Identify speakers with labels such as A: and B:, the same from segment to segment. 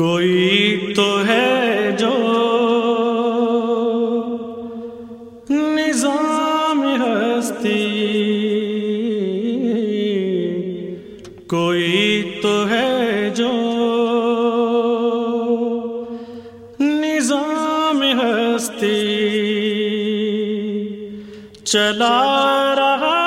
A: کوئی تو ہے جو نظام ہستی کوئی تو ہے جو نظام ہستی چلا رہا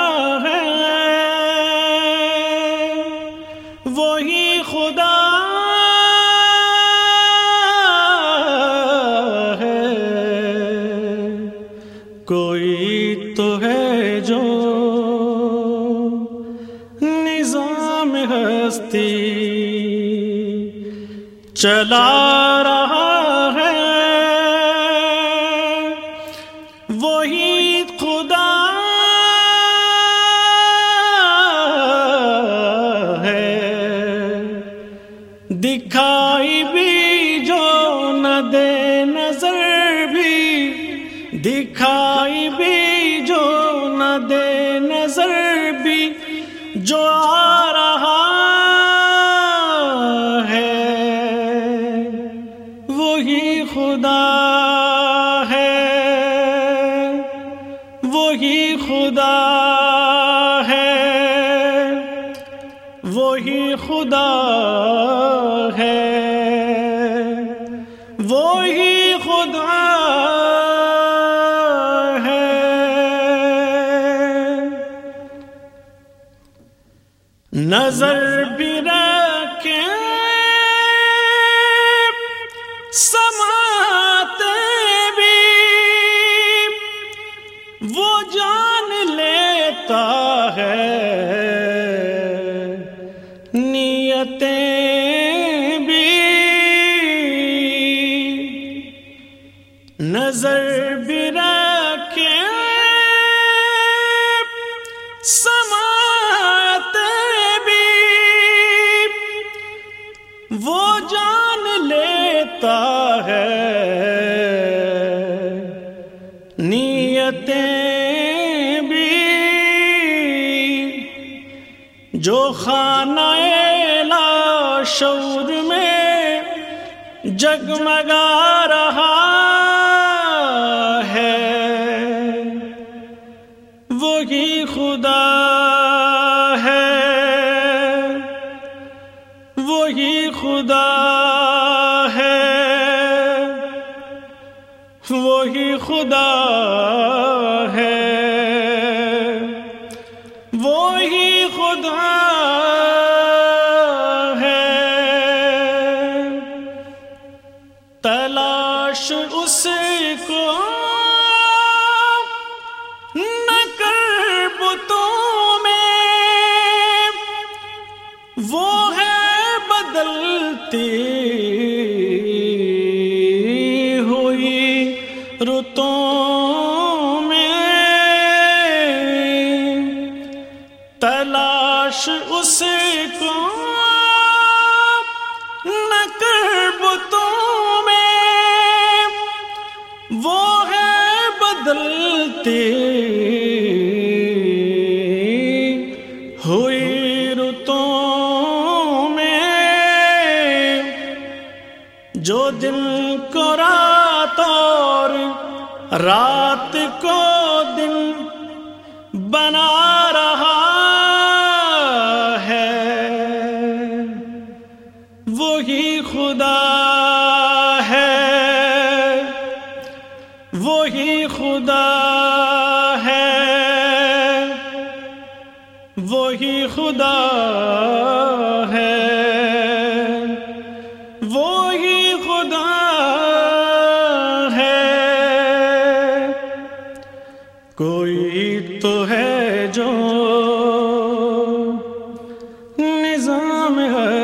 A: چلا رہا ہے۔ وہی خدا ہے۔ دکھائی بھی جو نہ دے نظر بھی۔ دکھائی بھی جو نہ دے نظر بھی۔ جو خدا ہے۔ وہی خدا ہے۔ وہی خدا ہے۔ وہی خدا ہے۔ نظر وہ جان لیتا ہے۔ نیتیں بھی جو خانہ لا شور میں جگمگا وہی خدا ہے۔ وہی خدا ہے۔ وہی خدا ہے۔ تلاش اس بدلتی جو دل کو رات اور رات کو دن بنا رہا ہے۔ وہی خدا ہے۔ وہی خدا ہے۔ وہی خدا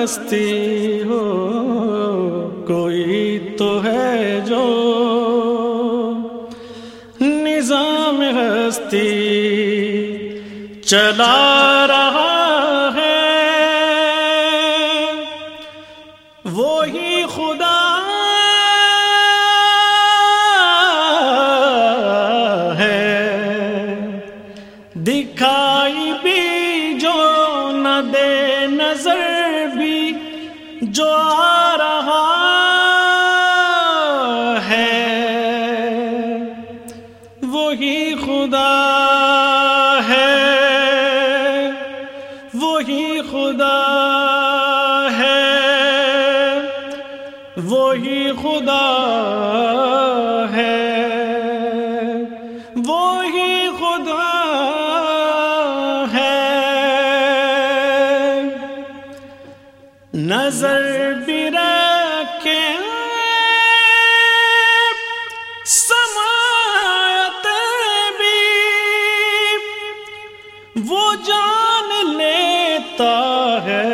A: ہستی ہو کوئی تو ہے جو نظام ہستی چلا نظر بھی جو آ رہا ہے، وہی خدا ہے۔ وہی خدا ہے۔ وہی خدا ہے۔ نظر بھی رکھے سمایت بھی۔ وہ جان لیتا ہے۔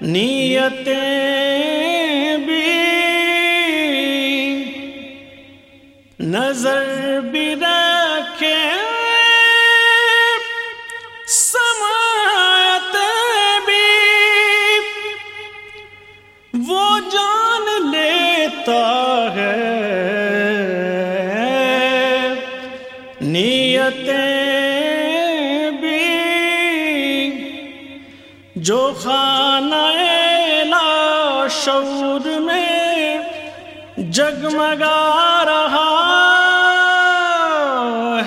A: نیتیں جو خانہ شعور میں جگمگا رہا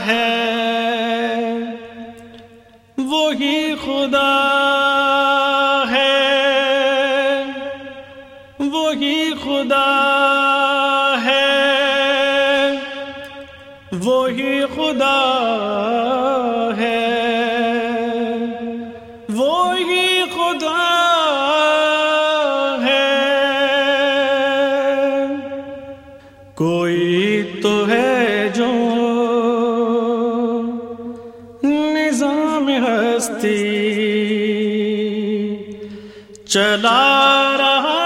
A: ہے وہی خدا میں ہستی چلا رہا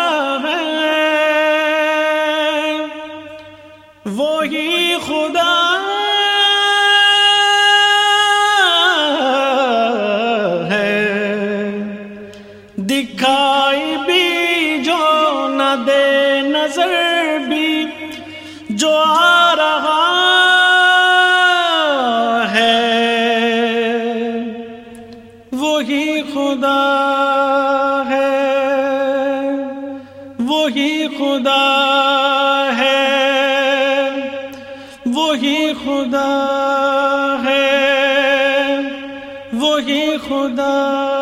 A: وہی خدا ہے۔ وہی خدا ہے۔ وہی خدا ہے۔ وہی خدا